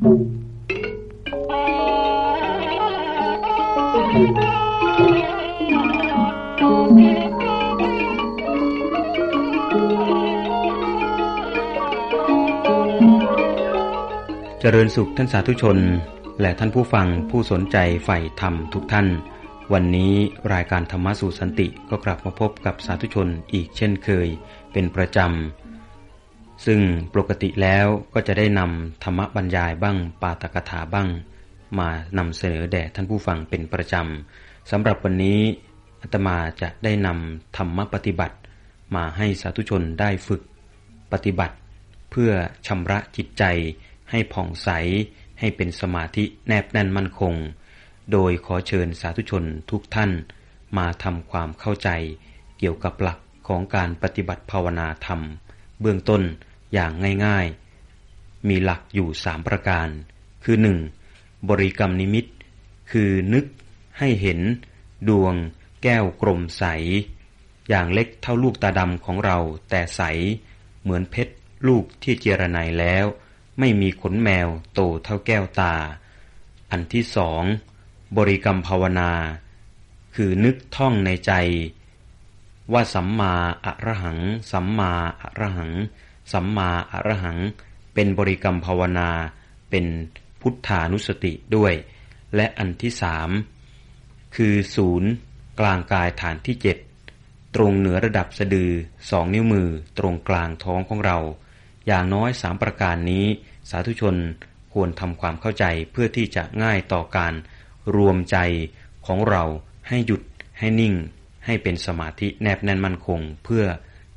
เจริญสุขท่านสาธุชน และท่านผู้ฟังผู้สนใจใฝ่ธรรมทุกท่าน วันนี้รายการธรรมะสู่สันติก็กลับมาพบกับสาธุชนอีกเช่นเคย เป็นประจำ ซึ่งปกติแล้วก็จะได้นำธรรมบรรยายบ้าง ปาตกถาบ้าง มานำเสนอแด่ท่านผู้ฟังเป็นประจำสำหรับวันนี้อาตมาจะได้นำธรรมปฏิบัติ มาให้สาธุชนได้ฝึกปฏิบัติ เพื่อชำระจิตใจ ให้ผ่องใส ให้เป็นสมาธิแนบแน่นมั่นคง โดยขอเชิญสาธุชนทุกท่าน มาทำความเข้าใจ เกี่ยวกับหลักของการปฏิบัติภาวนาธรรม เบื้องต้นอย่างง่ายๆ มีหลักอยู่สามประการ คือหนึ่งบริกรรมนิมิต คือนึกให้เห็น ดวง แก้วกลมใส อย่างเล็กเท่าลูกตาดำของเราแต่ใส เหมือนเพชรลูกที่เจรไนแล้ว ไม่มีขนแมวโตเท่าแก้วตา อันที่สองบริกรรมภาวนา คือนึกท่องในใจ ว่าสัมมาอะระหัง สัมมาอะระหัง สัมมาอะระหัง เป็นบริกรรมภาวนา เป็นพุทธานุสติด้วย และอันที่สามคือศูนย์กลางกายฐานที่เจ็ดตรงเหนือระดับสะดือสองนิ้วมือตรงกลางท้องของเรา อย่างน้อยสามประการนี้ สาธุชนควรทำความเข้าใจเพื่อที่จะง่ายต่อการรวมใจของเราให้หยุดให้นิ่ง ให้เป็นสมาธิแนบแน่นมั่นคง เพื่อ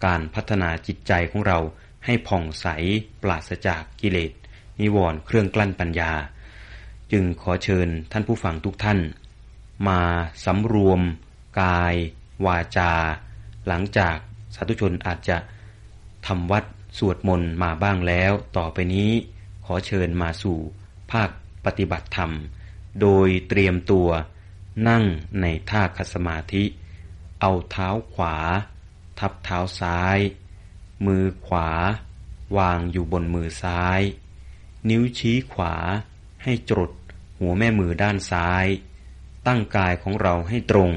การพัฒนาจิตใจของเราให้ผ่องใสปราศจากกิเลส นิวรณ์เครื่องกลั้นปัญญา จึงขอเชิญท่านผู้ฟังทุกท่าน มาสำรวม กาย วาจา หลังจากสาธุชนอาจจะทำวัดสวดมนต์มาบ้างแล้ว ต่อไปนี้ขอเชิญมาสู่ภาคปฏิบัติธรรม โดยเตรียมตัวนั่งในท่าคัสมาธิ เอาเท้าขวา ทับเท้าซ้าย มือขวา วางอยู่บนมือซ้าย นิ้วชี้ขวา ให้จดหัวแม่มือด้านซ้าย ตั้งกายของเราให้ตรง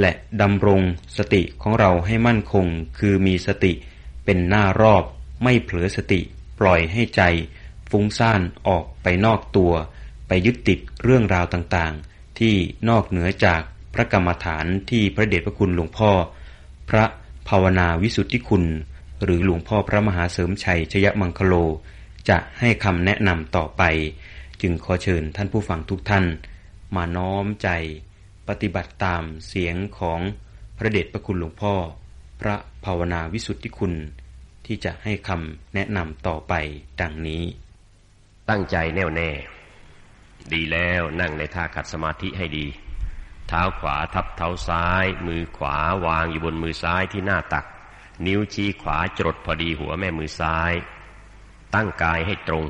และดำรงสติของเราให้มั่นคง คือมีสติเป็นหน้ารอบไม่เผลอสติปล่อยให้ใจ ฟุ้งซ่านออกไปนอกตัว ไปยึดติดเรื่องราวต่างๆ ที่นอกเหนือจาก พระกรรมฐานที่พระเดชพระคุณหลวงพ่อ พระภาวนาวิสุทธิคุณ หรือหลวงพ่อพระมหาเสริมชัยชยมังคโล จะให้คำแนะนำต่อไป จึงขอเชิญท่านผู้ฟังทุกท่าน มาน้อมใจ ปฏิบัติตามเสียงของพระเดชพระคุณหลวงพ่อ พระภาวนาวิสุทธิคุณ ที่จะให้คำแนะนำต่อไปดังนี้ ตั้งใจแน่วแน่ ดีแล้วนั่งในท่าขัดสมาธิให้ดี เท้าขวาทับเท้าซ้าย มือขวาวางอยู่บนมือซ้ายที่หน้าตัก นิ้วชี้ขวาจดพอดีหัวแม่มือซ้าย ตั้งกายให้ตรง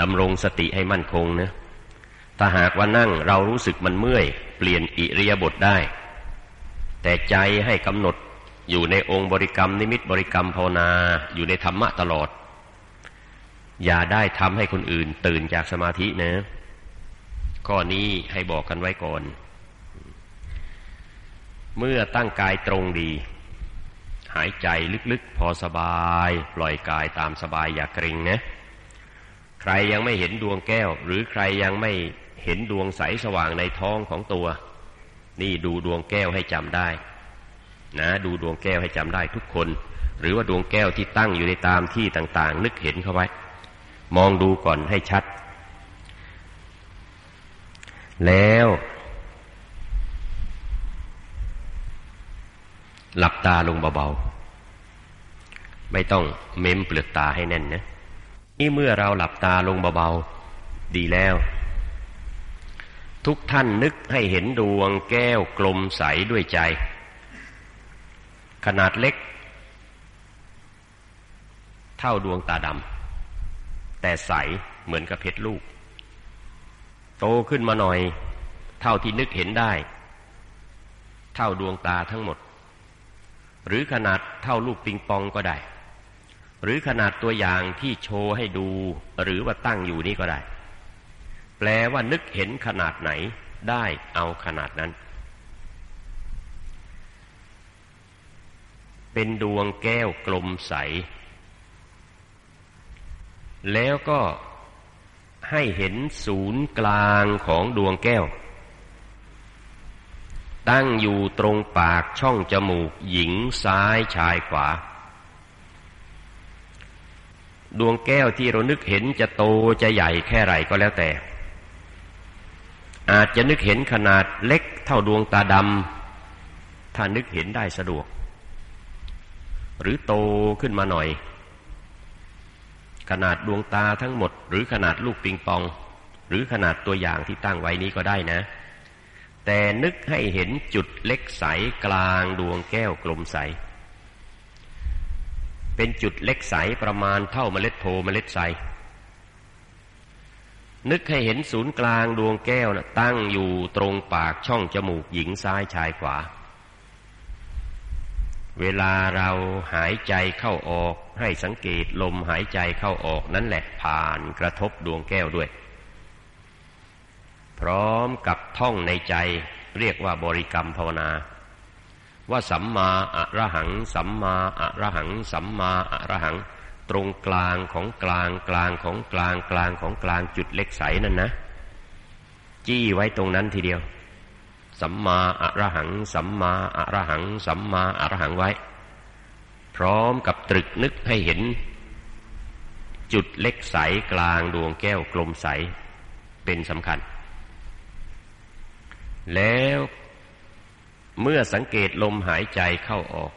ดำรงสติให้มั่นคงนะถ้าหากว่านั่งเรารู้สึกมันเมื่อย เปลี่ยนอิริยาบถได้ แต่ใจให้กำหนดอยู่ในองค์บริกรรมนิมิตบริกรรมภาวนาอยู่ในธรรมะตลอด อย่าได้ทำให้คนอื่นตื่นจากสมาธินะ ข้อนี้ให้บอกกันไว้ก่อน เมื่อตั้งกายตรงดี หายใจลึกๆ พอสบาย ปล่อยกายตามสบายอย่าเกรงนะ ใครยังไม่เห็นดวงแก้ว หรือใครยังไม่เห็นดวงใสสว่างในท้องของตัว นี่ดูดวงแก้วให้จำได้ นะ ดูดวงแก้วให้จำได้ทุกคน หรือว่าดวงแก้วที่ตั้งอยู่ในตามที่ต่างๆ นึกเห็นเข้าไว้ มองดูก่อนให้ชัด แล้ว หลับตาลงเบาๆ ไม่ต้องเม้มเปลือกตาให้แน่นนะ นี่เมื่อเราหลับตาลงเบาๆ ดีแล้ว ทุกท่านนึกให้เห็นดวงแก้วกลมใสด้วยใจ ขนาดเล็ก เท่าดวงตาดำแต่ใสเหมือนกับเพชรลูก โตขึ้นมาหน่อย เท่าที่นึกเห็นได้ เท่าดวงตาทั้งหมด หรือขนาดเท่าลูกปิงปองก็ได้ หรือขนาดตัวอย่างที่โชว์ให้ดู หรือว่าตั้งอยู่นี่ก็ได้ แปลว่านึกเห็นขนาดไหนได้เอาขนาดนั้น เป็นดวงแก้วกลมใส แล้วก็ ให้เห็นศูนย์กลางของดวงแก้ว ตั้งอยู่ตรงปากช่องจมูกหญิงซ้ายชายขวา ดวงแก้วที่เรานึกเห็นจะโตจะใหญ่แค่ไหนก็แล้วแต่ อาจจะนึกเห็นขนาดเล็กเท่าดวงตาดำถ้านึกเห็นได้สะดวก หรือโตขึ้นมาหน่อย ขนาดดวงตาทั้งหมด หรือขนาดลูกปิงปอง หรือขนาดตัวอย่างที่ตั้งไว้นี้ก็ได้นะ แต่นึกให้เห็นจุดเล็กใสกลางดวงแก้วกลมใส เป็นจุดเล็กใสประมาณเท่าเมล็ดโพเมล็ดใสนึกให้เห็นศูนย์กลางดวงแก้วนะตั้งอยู่ตรงปากช่องจมูกหญิงซ้ายชายขวา เวลาเราหายใจเข้าออกให้สังเกตลมหายใจเข้าออกนั่นแหละผ่านกระทบดวงแก้วด้วย พร้อมกับท่องในใจเรียกว่าบริกรรมภาวนา ว่าสัมมาอะระหัง สัมมาอะระหัง สัมมาอะระหัง ตรงกลางของกลางกลางของกลางกลางของกลางจุดเล็กใสนั่นนะ จี้ไว้ตรงนั้นทีเดียว สัมมาอะระหัง สัมมาอะระหัง สัมมาอะระหังไว้ พร้อมกับตรึกนึกให้เห็น จุดเล็กใสกลางดวงแก้วกลมใสเป็นสำคัญ แล้วเมื่อสังเกตลมหายใจเข้าออก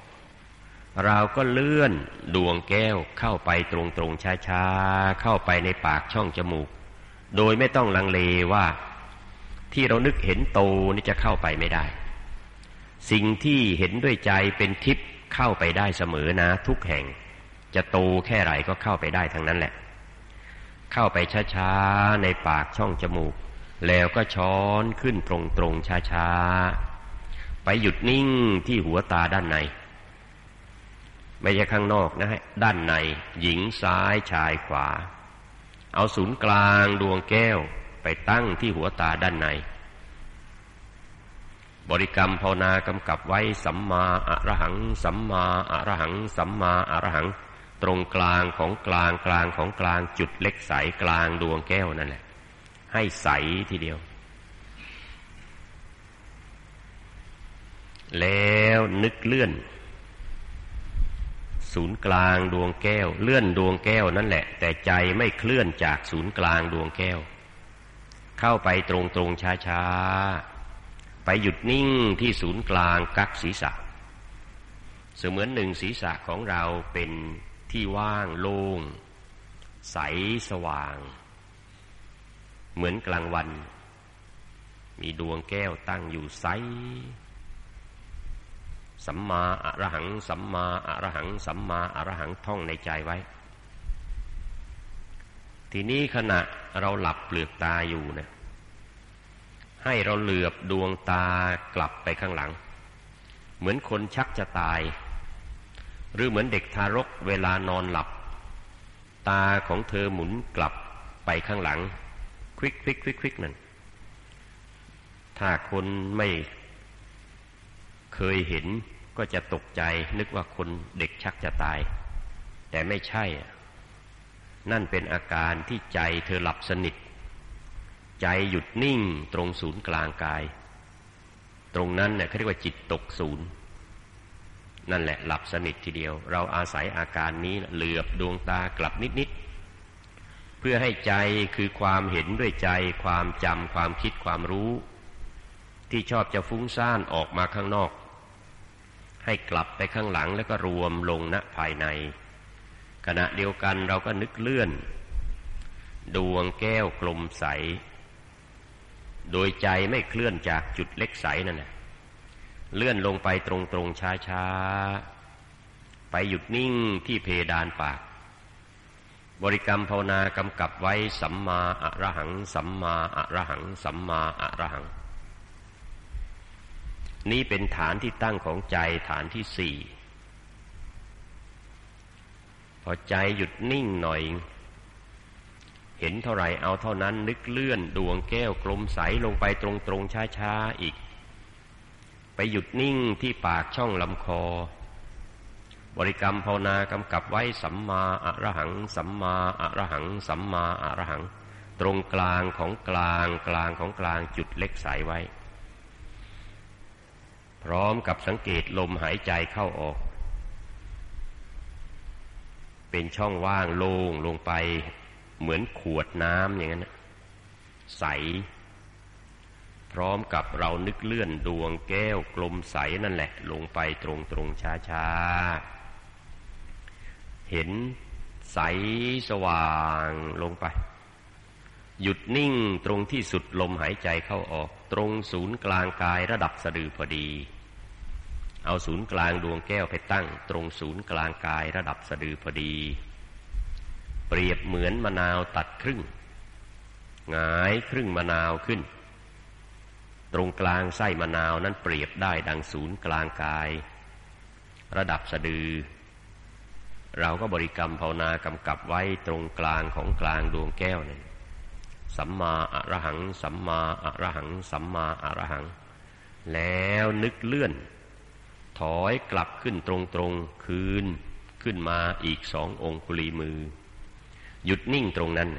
เราก็เลื่อนดวงแก้วเข้าไปตรงๆช้าๆ เข้าไปในปากช่องจมูก โดยไม่ต้องลังเลว่า ที่เรานึกเห็นโตนี่จะเข้าไปไม่ได้ สิ่งที่เห็นด้วยใจเป็นทิพย์เข้าไปได้เสมอนะ ทุกแห่ง จะโตแค่ไหนก็เข้าไปได้ทั้งนั้นแหละ เข้าไปช้าๆในปากช่องจมูก แล้วก็ช้อนขึ้นตรงๆช้าๆไปหยุดนิ่งที่หัวตาด้านในไม่ใช่ข้างนอกนะฮะด้านในหญิงซ้ายชายขวา เอาศูนย์กลางดวงแก้ว ไปตั้งที่หัวตาด้านใน บริกรรมภาวนากำกับไว้สัมมาอะระหัง สัมมาอะระหัง สัมมาอะระหัง ตรงกลางของกลางกลางของกลางจุดเล็กใสกลางดวงแก้วนั่นแหละ ให้ใสทีเดียว แล้วนึกเลื่อน ศูนย์กลางดวงแก้ว เลื่อนดวงแก้วนั่นแหละ แต่ใจไม่เคลื่อนจากศูนย์กลางดวงแก้ว เข้าไปตรงตรงช้าช้าไปหยุดนิ่งที่ศูนย์กลางกักศีรษะ เสมือนหนึ่งศีรษะของเราเป็นที่ว่างโล่งใสสว่าง เหมือนกลางวัน มีดวงแก้วตั้งอยู่ใสสัมมาอรหัง สัมมาอรหัง สัมมาอรหังท่องในใจไว้ ทีนี้ขณะเราหลับเปลือกตาอยู่เนะี่ยให้เราเหลือบดวงตากลับไปข้างหลัง เหมือนคนชักจะตาย หรือเหมือนเด็กทารกเวลานอนหลับ ตาของเธอหมุนกลับไปข้างหลัง ควิกควิกควิกควิกนั่นถ้าคนไม่เคยเห็นก็จะตกใจนึกว่าคนเด็กชักจะตาย แต่ไม่ใช่ นั่นเป็นอาการที่ใจเธอหลับสนิท ใจหยุดนิ่งตรงศูนย์กลางกาย ตรงนั้นเนี่ยเขาเรียกว่าจิตตกศูนย์ นั่นแหละหลับสนิททีเดียว เราอาศัยอาการนี้เหลือบดวงตากลับนิดๆเพื่อให้ใจคือความเห็นด้วยใจ ความจำความคิดความรู้ ที่ชอบจะฟุ้งซ่านออกมาข้างนอก ให้กลับไปข้างหลังแล้วก็รวมลงณภายใน ขณะเดียวกันเราก็นึกเลื่อน ดวงแก้วกลมใส โดยใจไม่เคลื่อนจากจุดเล็กใสนั่นแหละเลื่อนลงไปตรงๆช้าๆไปหยุดนิ่งที่เพดานปาก บริกรรมภาวนากำกับไว้สัมมาอะระหัง สัมมาอะระหัง สัมมาอะระหัง นี่เป็นฐานที่ตั้งของใจฐานที่สี่ พอใจหยุดนิ่งหน่อย เห็นเท่าไหร่เอาเท่านั้นนึกเลื่อนดวงแก้วกลมใสลงไปตรงๆช้าๆอีก ไปหยุดนิ่งที่ปากช่องลำคอ บริกรรมภาวนากำกับไว้สัมมาอะระหัง สัมมาอะระหัง สัมมาอะระหัง ตรงกลางของกลางกลางของกลางจุดเล็กใสไว้ พร้อมกับสังเกตลมหายใจเข้าออก เป็นช่องว่างโล่งลงไป เหมือนขวดน้ำอย่างนั้นใส พร้อมกับเรานึกเลื่อนดวงแก้วกลมใสนั่นแหละ ลงไปตรงตรงช้าช้าเห็นใสสว่างลงไป หยุดนิ่งตรงที่สุดลมหายใจเข้าออก ตรงศูนย์กลางกายระดับสะดือพอดี เอาศูนย์กลางดวงแก้วไปตั้ง ตรงศูนย์กลางกายระดับสะดือพอดี เปรียบเหมือนมะนาวตัดครึ่งหงายครึ่งมะนาวขึ้น ตรงกลางไส้มะนาวนั้นเปรียบได้ดังศูนย์กลางกาย ระดับสะดือ เราก็บริกรรมภาวนากำกับไว้ตรงกลางของกลางดวงแก้วนั่นสัมมาอะระหัง สัมมาอะระหัง สัมมาอะระหัง แล้วนึกเลื่อน ถอยกลับขึ้นตรงๆคืนขึ้นมาอีกสององคุลีมือ หยุดนิ่งตรงนั้น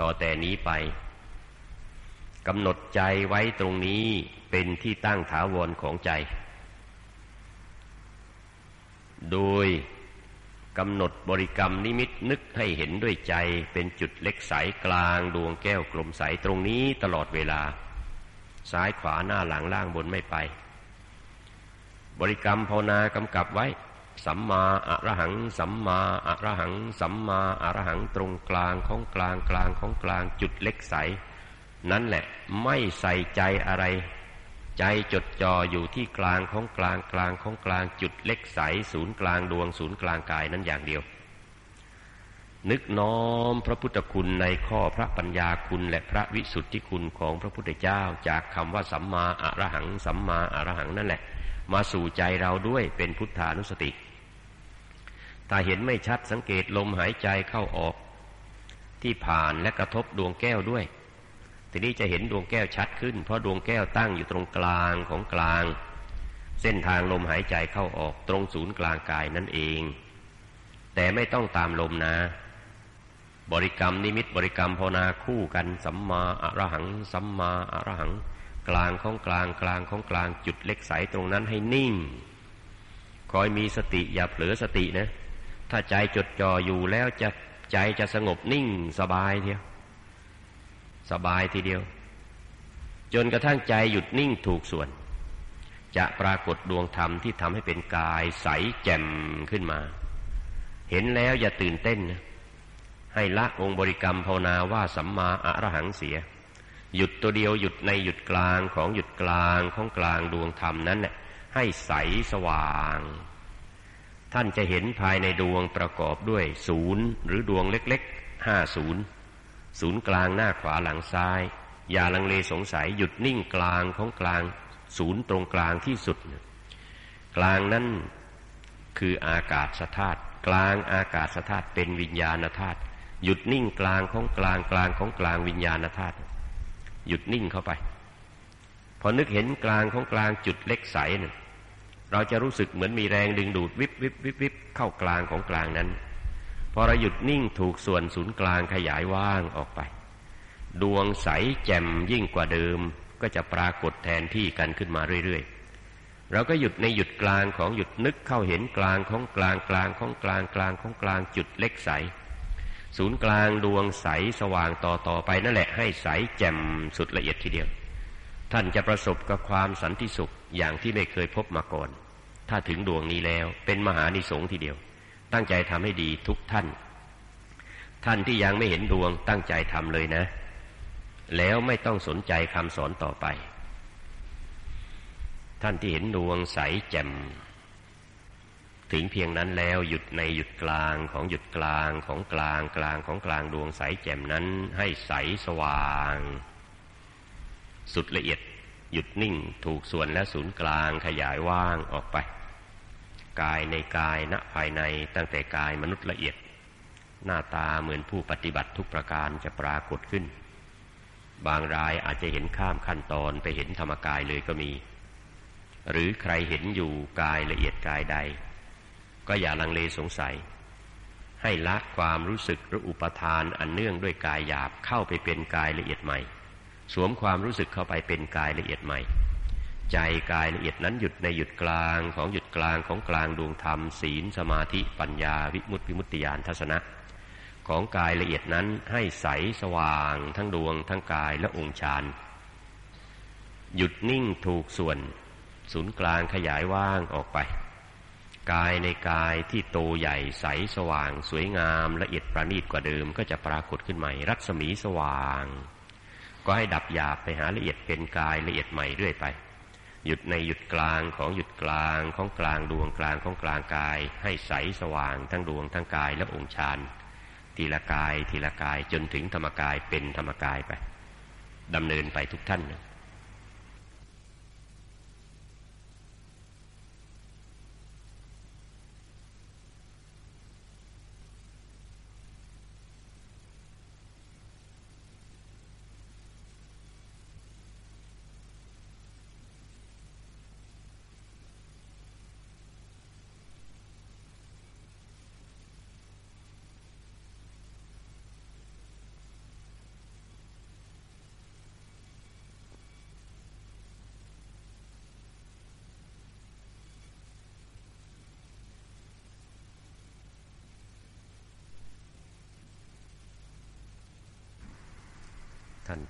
ต่อแต่นี้ไปกำหนดใจไว้ตรงนี้เป็นที่ตั้งถาวรของใจ โดยกำหนดบริกรรมนิมิตนึกให้เห็นด้วยใจเป็นจุดเล็กใสกลางดวงแก้วกลมใสตรงนี้ตลอดเวลา ซ้ายขวาหน้าหลังล่างบนไม่ไป บริกรรมภาวนากำกับไว้ สัมมาอะระหัง สัมมาอะระหัง สัมมาอะระหังตรงกลางของกลางกลางของกลางจุดเล็กใส นั่นแหละไม่ใส่ใจอะไร ใจจดจ่ออยู่ที่กลางของกลางกลางของกลางจุดเล็กใส ศูนย์กลางดวงศูนย์กลางกายนั้นอย่างเดียว นึกน้อมพระพุทธคุณในข้อพระปัญญาคุณและพระวิสุทธิคุณของพระพุทธเจ้า จากคำว่าสัมมาอะระหัง สัมมาอะระหังนั่นแหละ มาสู่ใจเราด้วยเป็นพุทธานุสติ ถ้าเห็นไม่ชัดสังเกตลมหายใจเข้าออก ที่ผ่านและกระทบดวงแก้วด้วย ทีนี้จะเห็นดวงแก้วชัดขึ้น เพราะดวงแก้วตั้งอยู่ตรงกลางของกลาง เส้นทางลมหายใจเข้าออกตรงศูนย์กลางกายนั่นเอง แต่ไม่ต้องตามลมนะบริกรรมนิมิตบริกรรมภาวนาคู่กันสัมมาอรหัง สัมมาอรหัง กลางของกลางกลางของกลางจุดเล็กใสตรงนั้นให้นิ่ง คอยมีสติอย่าเผลอสตินะ ถ้าใจจดจ่ออยู่แล้วจะใจจะสงบนิ่งสบายเทียวสบายทีเดียว จนกระทั่งใจหยุดนิ่งถูกส่วน จะปรากฏดวงธรรมที่ทำให้เป็นกายใสแจ่มขึ้นมา เห็นแล้วอย่าตื่นเต้นนะให้ละองค์บริกรรมภาวนาว่าสัมมาอรหังเสีย หยุดตัวเดียวหยุดในหยุดกลางของหยุดกลางของกลางดวงธรรมนั้นเนี่ยให้ใสสว่าง ท่านจะเห็นภายในดวงประกอบด้วยศูนย์หรือดวงเล็กๆห้าศูนย์ศูนย์กลางหน้าขวาหลังซ้าย อย่าลังเลสงสัยหยุดนิ่งกลางของกลาง ศูนย์ตรงกลางที่สุด กลางนั้นคืออากาศธาตุกลางอากาศธาตุเป็นวิญญาณธาตุหยุดนิ่งกลางของกลางกลางของกลางวิญญาณธาตุ หยุดนิ่งเข้าไป พอนึกเห็นกลางของกลางจุดเล็กใสหนึ่งเราจะรู้สึกเหมือนมีแรงดึงดูดวิบวิบวิบวิบเข้ากลางของกลางนั้น พอเราหยุดนิ่งถูกส่วนศูนย์กลางขยายว่างออกไป ดวงใสแจ่มยิ่งกว่าเดิม ก็จะปรากฏแทนที่กันขึ้นมาเรื่อยๆ เราก็หยุดในหยุดกลางของหยุดนึกเข้าเห็นกลางของกลางกลางของกลางกลางของกลางจุดเล็กใส ศูนย์กลางดวงใสสว่างต่อต่อไปนั่นแหละให้ใสแจ่มสุดละเอียดทีเดียว ท่านจะประสบกับความสันติสุขอย่างที่ไม่เคยพบมาก่อน ถ้าถึงดวงนี้แล้วเป็นมหานิสงส์ทีเดียว ตั้งใจทำให้ดีทุกท่าน ท่านที่ยังไม่เห็นดวงตั้งใจทำเลยนะ แล้วไม่ต้องสนใจคำสอนต่อไป ท่านที่เห็นดวงใสแจ่ม ถึงเพียงนั้นแล้วหยุดในหยุดกลางของหยุดกลางของกลางกลางของกลางดวงใสแจ่มนั้น ให้ใสสว่าง สุดละเอียดหยุดนิ่งถูกส่วนและศูนย์กลางขยายว่างออกไป กายในกายณภายในตั้งแต่กายมนุษย์ละเอียด หน้าตาเหมือนผู้ปฏิบัติทุกประการจะปรากฏขึ้น บางรายอาจจะเห็นข้ามขั้นตอนไปเห็นธรรมกายเลยก็มี หรือใครเห็นอยู่กายละเอียดกายใด ก็อย่าลังเลสงสัย ให้ละความรู้สึกหรืออุปทานอันเนื่องด้วยกายหยาบเข้าไปเป็นกายละเอียดใหม่ สวมความรู้สึกเข้าไปเป็นกายละเอียดใหม่ ใจกายละเอียดนั้นหยุดในหยุดกลางของหยุดกลางของกลางดวงธรรม ศีลสมาธิปัญญาวิมุตติวิมุตติญาณทัศนะของกายละเอียดนั้นให้ใสสว่าง ทั้งดวงทั้งกายและองค์ฌานหยุดนิ่งถูกส่วน ศูนย์กลางขยายว่างออกไป กายในกายที่โตใหญ่ใสสว่าง สวยงามละเอียดประณีตกว่าเดิมก็จะปรากฏขึ้นใหม่ รัศมีสว่าง ก็ให้ดับหยาบไปหาละเอียดเป็นกายละเอียดใหม่เรื่อยไป หยุดในหยุดกลางของหยุดกลางของกลางดวงกลางของกลางกาย ให้ใสสว่างทั้งดวงทั้งกายและองค์ฌานทีละกายทีละกายจนถึงธรรมกายเป็นธรรมกายไปดำเนินไปทุกท่านนะ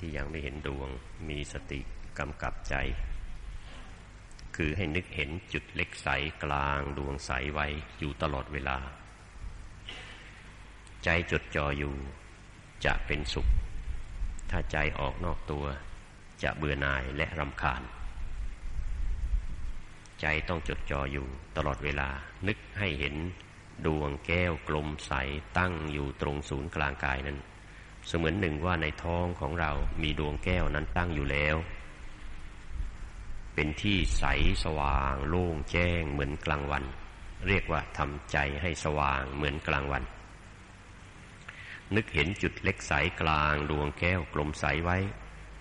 ที่ยังไม่เห็นดวง มีสติกำกับใจ คือให้นึกเห็นจุดเล็กใสกลางดวงใสไว้อยู่ตลอดเวลา ใจจดจ่ออยู่จะเป็นสุข ถ้าใจออกนอกตัว จะเบื่อหน่ายและรำคาญ ใจต้องจดจ่ออยู่ตลอดเวลา นึกให้เห็นดวงแก้วกลมใสตั้งอยู่ตรงศูนย์กลางกายนั้น เสมือนหนึ่งว่าในท้องของเรามีดวงแก้วนั้นตั้งอยู่แล้ว เป็นที่ใสสว่าง โล่งแจ้งเหมือนกลางวัน เรียกว่าทำใจให้สว่างเหมือนกลางวัน นึกเห็นจุดเล็กใสกลาง ดวงแก้วกลมใสไว้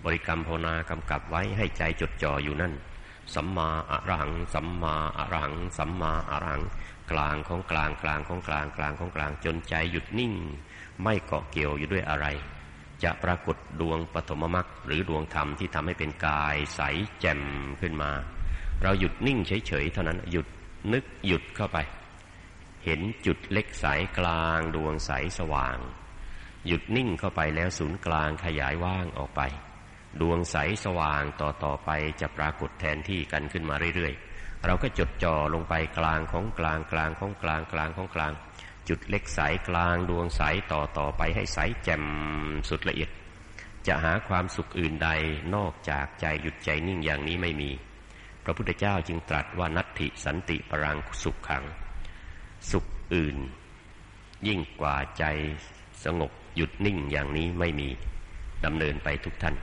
บริกรรมภาวนากำกับไว้ให้ใจจดจ่ออยู่นั่น สัมมาอรัง สัมมาอรัง สัมมาอรัง กลางของกลางกลางของกลางกลางของกลางจนใจหยุดนิ่ง ไม่เกาะเกี่ยวอยู่ด้วยอะไร จะปรากฏดวงปฐมมรรคหรือดวงธรรมที่ทำให้เป็นกายใสแจ่มขึ้นมา เราหยุดนิ่งเฉยๆเท่านั้นหยุดนึกหยุดเข้าไป เห็นจุดเล็กใสกลางดวงใสสว่าง หยุดนิ่งเข้าไปแล้วศูนย์กลางขยายว่างออกไป ดวงใสสว่างต่อต่อไปจะปรากฏแทนที่กันขึ้นมาเรื่อยๆ เราก็จดจ่อลงไปกลางของกลางกลางของกลางกลางของกลาง จุดเล็กสายกลางดวงใสต่อต่อไปให้ใสแจ่มสุดละเอียด จะหาความสุขอื่นใดนอกจากใจหยุดใจนิ่งอย่างนี้ไม่มี พระพุทธเจ้าจึงตรัสว่านัตถิสันติปรังสุขขัง สุขอื่น ยิ่งกว่าใจสงบหยุดนิ่งอย่างนี้ไม่มีดำเนินไปทุกท่าน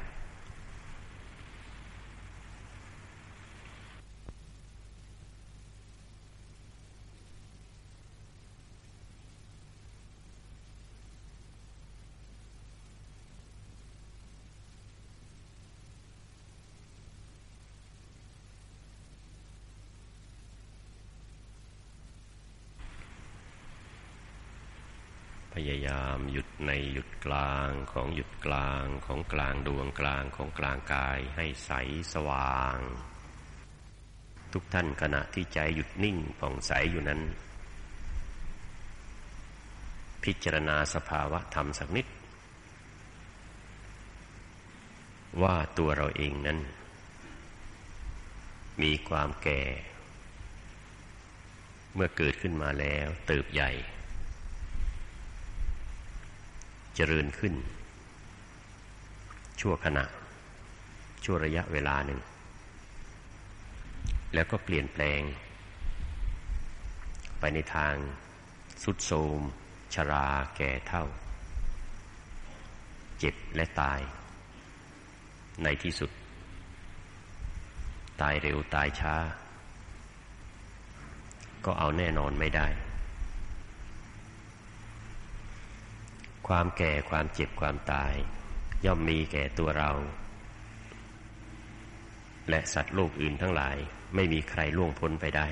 ยายามหยุดในหยุดกลางของหยุดกลางของกลางดวงกลางของกลางกายให้ใสสว่าง ทุกท่านขณะที่ใจหยุดนิ่งผ่องใสอยู่นั้น พิจารณาสภาวะธรรมสักนิด ว่าตัวเราเองนั้น มีความแก่ เมื่อเกิดขึ้นมาแล้วเติบใหญ่ เจริญขึ้น ชั่วขณะ ชั่วระยะเวลาหนึ่ง แล้วก็เปลี่ยนแปลง ไปในทางสุดโทมชราแก่เท่า เจ็บและตาย ในที่สุด ตายเร็วตายช้า ก็เอาแน่นอนไม่ได้ ความแก่ความเจ็บความตาย ย่อมมีแก่ตัวเรา และสัตว์โลกอื่นทั้งหลายไม่มีใครล่วงพ้นไปได้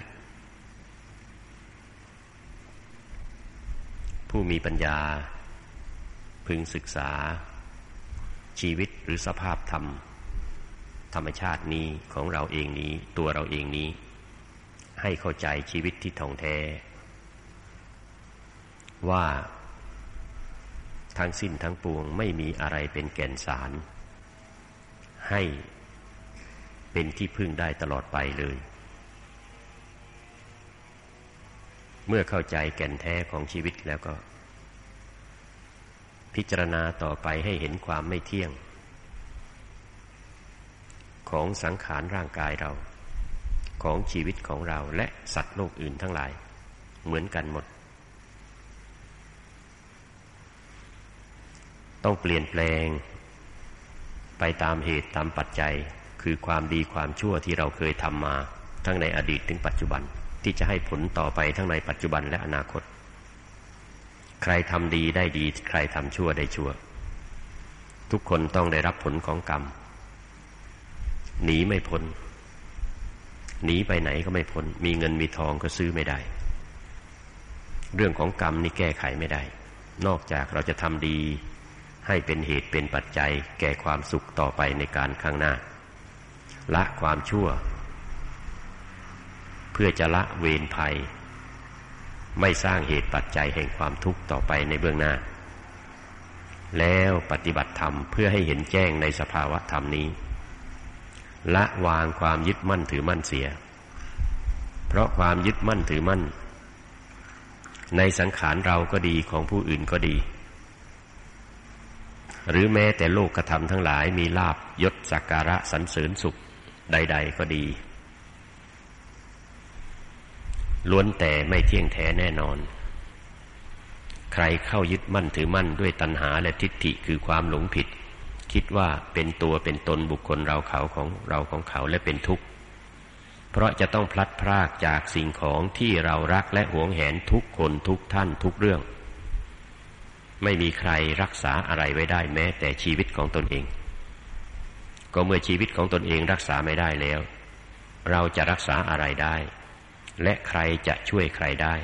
ผู้มีปัญญา พึงศึกษา ชีวิตหรือสภาพธรรม ธรรมชาตินี้ของเราเองนี้ตัวเราเองนี้ ให้เข้าใจชีวิตที่ท่องแท้ว่า ทั้งสิ้นทั้งปวงไม่มีอะไรเป็นแก่นสาร ให้เป็นที่พึ่งได้ตลอดไปเลย เมื่อเข้าใจแก่นแท้ของชีวิตแล้วก็ พิจารณาต่อไปให้เห็นความไม่เที่ยง ของสังขารร่างกายเรา ของชีวิตของเราและสัตว์โลกอื่นทั้งหลาย เหมือนกันหมด ต้องเปลี่ยนแปลง ไปตามเหตุตามปัจจัย คือความดีความชั่วที่เราเคยทำมา ทั้งในอดีตถึงปัจจุบันที่จะให้ผลต่อไปทั้งในปัจจุบันและอนาคต ใครทำดีได้ดี ใครทำชั่วได้ชั่ว ทุกคนต้องได้รับผลของกรรม หนีไม่พ้นหนีไปไหนก็ไม่พ้นมีเงินมีทองก็ซื้อไม่ได้ เรื่องของกรรมนี่แก้ไขไม่ได้ นอกจากเราจะทำดี ให้เป็นเหตุเป็นปัจจัยแก่ความสุขต่อไปในการข้างหน้า ละความชั่ว เพื่อจะละเวรภัย ไม่สร้างเหตุปัจจัยแห่งความทุกข์ต่อไปในเบื้องหน้า แล้วปฏิบัติธรรมเพื่อให้เห็นแจ้งในสภาวะธรรมนี้ ละวางความยึดมั่นถือมั่นเสีย เพราะความยึดมั่นถือมั่น ในสังขารเราก็ดีของผู้อื่นก็ดี หรือแม้แต่โลกกระทำทั้งหลายมีลาบยศสักการะสรรเสริญสุขใด ๆ ก็ดี ล้วนแต่ไม่เที่ยงแท้แน่นอน ใครเข้ายึดมั่นถือมั่นด้วยตัณหาและทิฏฐิคือความหลงผิด คิดว่าเป็นตัวเป็นตนบุคคลเราเขาของเราของเขาและเป็นทุกข์ เพราะจะต้องพลัดพรากจากสิ่งของที่เรารักและหวงแหนทุกคนทุกท่านทุกเรื่อง ไม่มีใครรักษาอะไรไว้ได้แม้แต่ชีวิตของตนเอง ก็เมื่อชีวิตของตนเองรักษาไม่ได้แล้ว เราจะรักษาอะไรได้ และใครจะช่วยใครได้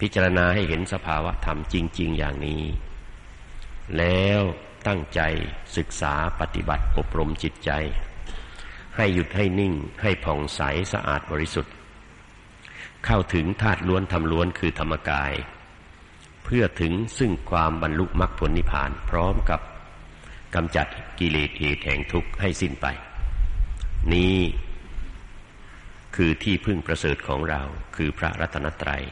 พิจารณาให้เห็นสภาวะธรรมจริง ๆ อย่างนี้ แล้วตั้งใจศึกษาปฏิบัติอบรมจิตใจ ให้หยุดให้นิ่งให้ผ่องใสสะอาดบริสุทธิ์ เข้าถึงธาตุล้วนทำล้วนคือธรรมกาย เพื่อถึงซึ่งความบรรลุมรรคผลนิพพาน พร้อมกับกำจัดกิเลสเหตุแห่งทุกข์ให้สิ้นไป นี้คือที่พึ่งประเสริฐของเราคือพระรัตนตรัย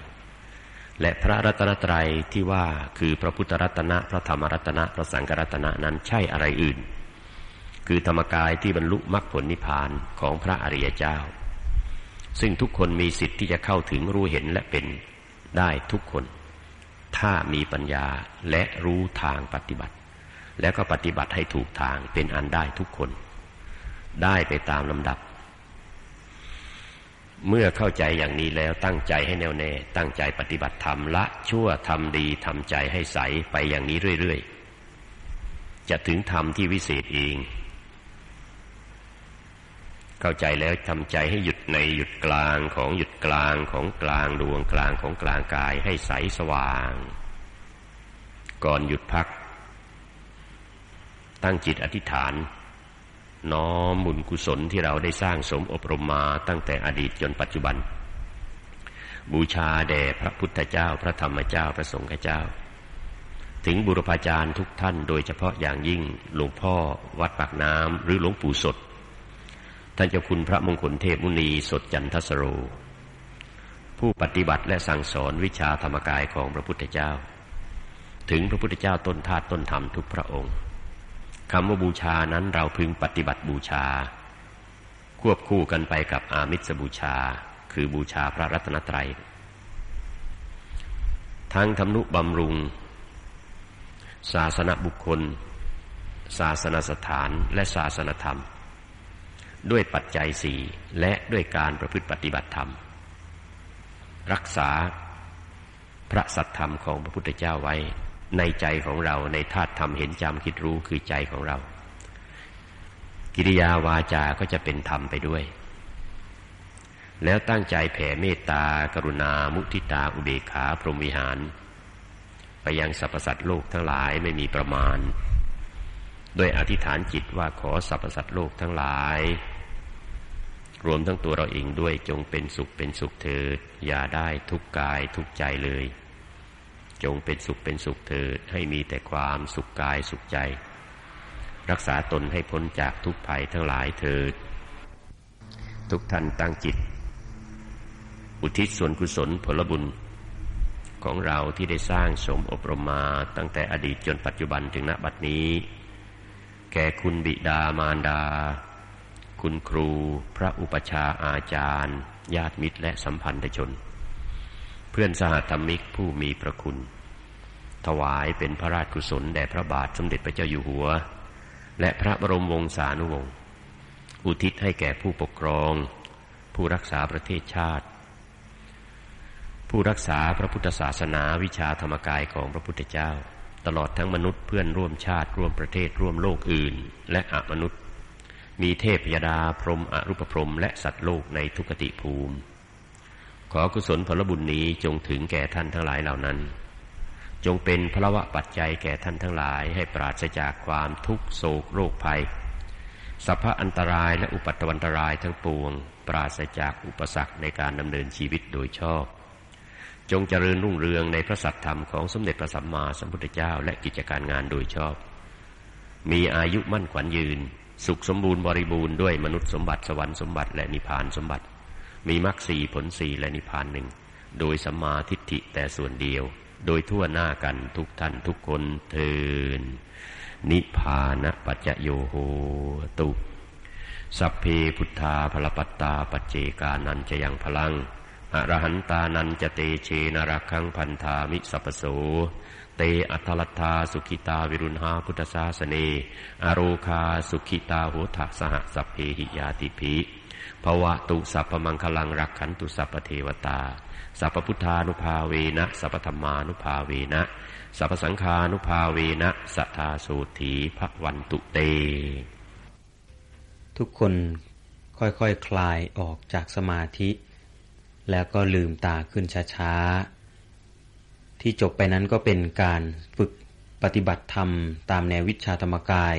และพระรัตนตรัยที่ว่าคือพระพุทธรัตนะพระธรรมรัตนะพระสังฆรัตนะนั้นใช่อะไรอื่น คือธรรมกายที่บรรลุมรรคผลนิพพานของพระอริยเจ้า ซึ่งทุกคนมีสิทธิ์ที่จะเข้าถึงรู้เห็นและเป็นได้ทุกคน ถ้ามีปัญญาและรู้ทางปฏิบัติ แล้วก็ปฏิบัติให้ถูกทางเป็นอันได้ทุกคน ได้ไปตามลำดับ เมื่อเข้าใจอย่างนี้แล้วตั้งใจให้แน่วแน่ ตั้งใจปฏิบัติธรรมละชั่วทำดีทำใจให้ใสไปอย่างนี้เรื่อย ๆ จะถึงธรรมที่วิเศษเอง เข้าใจแล้วทำใจให้หยุดในหยุดกลางของหยุดกลางของกลางดวงกลางของกลางกายให้ใสสว่าง ก่อนหยุดพัก ตั้งจิตอธิษฐาน น้อมบุญกุศลที่เราได้สร้างสมอบรมมาตั้งแต่อดีตจนปัจจุบัน บูชาแด่พระพุทธเจ้าพระธรรมเจ้าพระสงฆ์เจ้า ถึงบุรพาจารย์ทุกท่านโดยเฉพาะอย่างยิ่งหลวงพ่อวัดปากน้ำหรือหลวงปู่สด ท่านเจ้าคุณพระมงคลเทพมุนีสดจันทสโร ผู้ปฏิบัติและสั่งสอนวิชาธรรมกายของพระพุทธเจ้า ถึงพระพุทธเจ้าต้นธาตุต้นธรรมทุกพระองค์คำว่าบูชานั้นเราพึงปฏิบัติบูชา ควบคู่กันไปกับอามิสบูชา คือบูชาพระรัตนตรัย ทั้งทำนุบำรุง ศาสนบุคคล ศาสนสถานและศาสนธรรม ด้วยปัจจัยสี่และด้วยการประพฤติปฏิบัติธรรม รักษาพระสัตธรรมของพระพุทธเจ้าไว้ในใจของเราในธาตุธรรมเห็นจำคิดรู้คือใจของเรา กิริยาวาจาก็จะเป็นธรรมไปด้วย แล้วตั้งใจแผ่เมตตากรุณา มุทิตา อุเบกขา พรหมวิหาร ไปยังสรรพสัตว์โลกทั้งหลายไม่มีประมาณ โดยอธิษฐานจิตว่าขอสรรพสัตว์โลกทั้งหลาย รวมทั้งตัวเราเองด้วยจงเป็นสุขเป็นสุขเถิด อย่าได้ทุกกายทุกใจเลย จงเป็นสุขเป็นสุขเถิด ให้มีแต่ความสุขกายสุขใจ รักษาตนให้พ้นจากทุกภัยทั้งหลายเถิด ทุกท่านตั้งจิต อุทิศส่วนกุศลผลบุญ ของเราที่ได้สร้างสมอบรมมาตั้งแต่อดีตจนปัจจุบันถึงณบัดนี้ แก่คุณบิดามารดา คุณครู พระอุปชาอาจารย์ ญาติมิตรและสัมพันธชน เพื่อนสหธรรมิกผู้มีพระคุณ ถวายเป็นพระราชกุศลแด่พระบาทสมเด็จพระเจ้าอยู่หัว และพระบรมวงศานุวงศ์อุทิศให้แก่ผู้ปกครอง ผู้รักษาประเทศชาติ ผู้รักษาพระพุทธศาสนาวิชาธรรมกายของพระพุทธเจ้า ตลอดทั้งมนุษย์เพื่อนร่วมชาติร่วมประเทศร่วมโลกอื่น และอมนุษย์ มีเทพยดาพรหมอรูปพรมและสัตว์โลกในทุกติภูมิ ขอกุศลผลบุญนี้จงถึงแก่ท่านทั้งหลายเหล่านั้น จงเป็นพระวะปัจจัยแก่ท่านทั้งหลายให้ปราศจากความทุกโศกโรคภัยสัพพะอันตรายและอุปัตตวันตรายทั้งปวง ปราศจากอุปสรรคในการดำเนินชีวิตโดยชอบ จงเจริญรุ่งเรืองในพระสัตธรรมของสมเด็จพระสัมมาสัมพุทธเจ้าและกิจการงานโดยชอบ มีอายุมั่นขวัญยืน สุขสมบูรณ์บริบูรณ์ด้วยมนุษย์สมบัติสวรรค์สมบัติและนิพพานสมบัติ มีมรรคสี่ผลสี่และนิพพานหนึ่งโดยสัมมาทิฏฐิแต่ส่วนเดียว โดยทั่วหน้ากันทุกท่านทุกคนเทินนิพพานปัจจโยโหตุ สัพเพพุทธาพลปัตตาปัจเจกานันจะยังพลัง อรหันตานันจะเตเชนรักขังพันธามิสัพโส เตอัตลัทธาสุขิตาวิรุณหาพุทธศาสเนอโรคาสุขิตาโหทัสหสัพเพหิยาติภิภวะตุสัพพมังคลังรักขันตุสัพพเทวตา สัพพพุทธานุภาเวนะ สัพพธรรมานุภาเวนะ สัพพสังฆานุภาเวนะ สัทธาสูถีพระวันตุเต ทุกคนค่อยๆคคลายออกจากสมาธิ แล้วก็ลืมตาขึ้นช้าๆ ที่จบไปนั้นก็เป็นการฝึกปฏิบัติธรรมตามแนววิชาธรรมกาย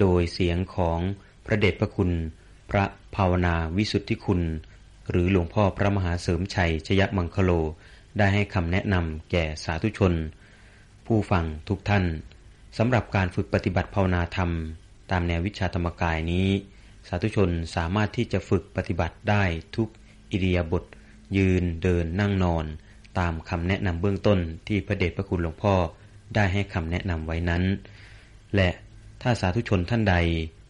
โดยเสียงของพระเดชพระคุณ พระภาวนาวิสุทธิคุณ หรือหลวงพ่อพระมหาเสริมชัยชยมังคโล ได้ให้คำแนะนำแก่สาธุชน ผู้ฟังทุกท่านสำหรับการฝึกปฏิบัติภาวนาธรรม ตามแนววิชาธรรมกายนี้ สาธุชนสามารถที่จะฝึกปฏิบัติได้ทุกอิริยาบถ ยืนเดินนั่งนอน ตามคำแนะนำเบื้องต้นที่พระเดชพระคุณหลวงพ่อได้ให้คำแนะนำไว้นั้น และถ้าสาธุชนท่านใด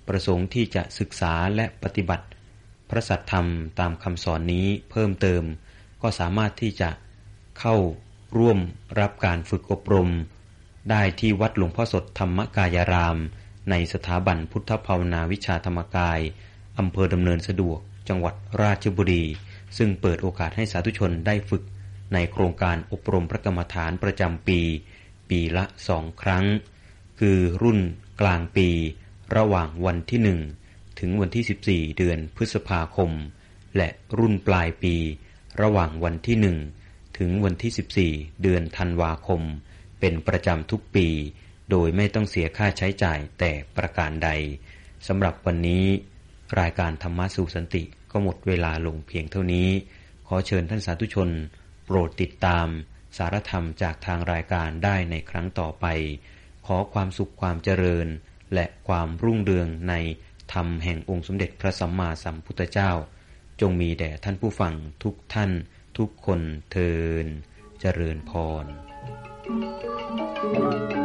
ประสงค์ที่จะศึกษาและปฏิบัติ พระสัทธรรมตามคำสอนนี้เพิ่มเติม ก็สามารถที่จะเข้าร่วมรับการฝึกอบรม ได้ที่วัดหลวงพ่อสดธรรมกายาราม ในสถาบันพุทธภาวนาวิชาธรรมกายอำเภอดำเนินสะดวกจังหวัดราชบุรี ซึ่งเปิดโอกาสให้สาธุชนได้ฝึกในโครงการอบรมพระกรรมฐานประจำปี ปีละสองครั้ง คือรุ่นกลางปี ระหว่างวันที่หนึ่งถึงวันที่ 14 เดือนพฤษภาคม และรุ่นปลายปี ระหว่างวันที่หนึ่งถึงวันที่ 14 เดือนธันวาคม เป็นประจำทุกปี โดยไม่ต้องเสียค่าใช้จ่ายแต่ประการใดสำหรับวันนี้ รายการธรรมะสู่สันติ ก็หมดเวลาลงเพียงเท่านี้ ขอเชิญท่านสาธุชน โปรดติดตาม สารธรรมจากทางรายการได้ในครั้งต่อไป ขอความสุขความเจริญ และความรุ่งเรืองในธรรมแห่งองค์สมเด็จพระสัมมาสัมพุทธเจ้า จงมีแด่ท่านผู้ฟังทุกท่านทุกคนเทินเจริญพร thank you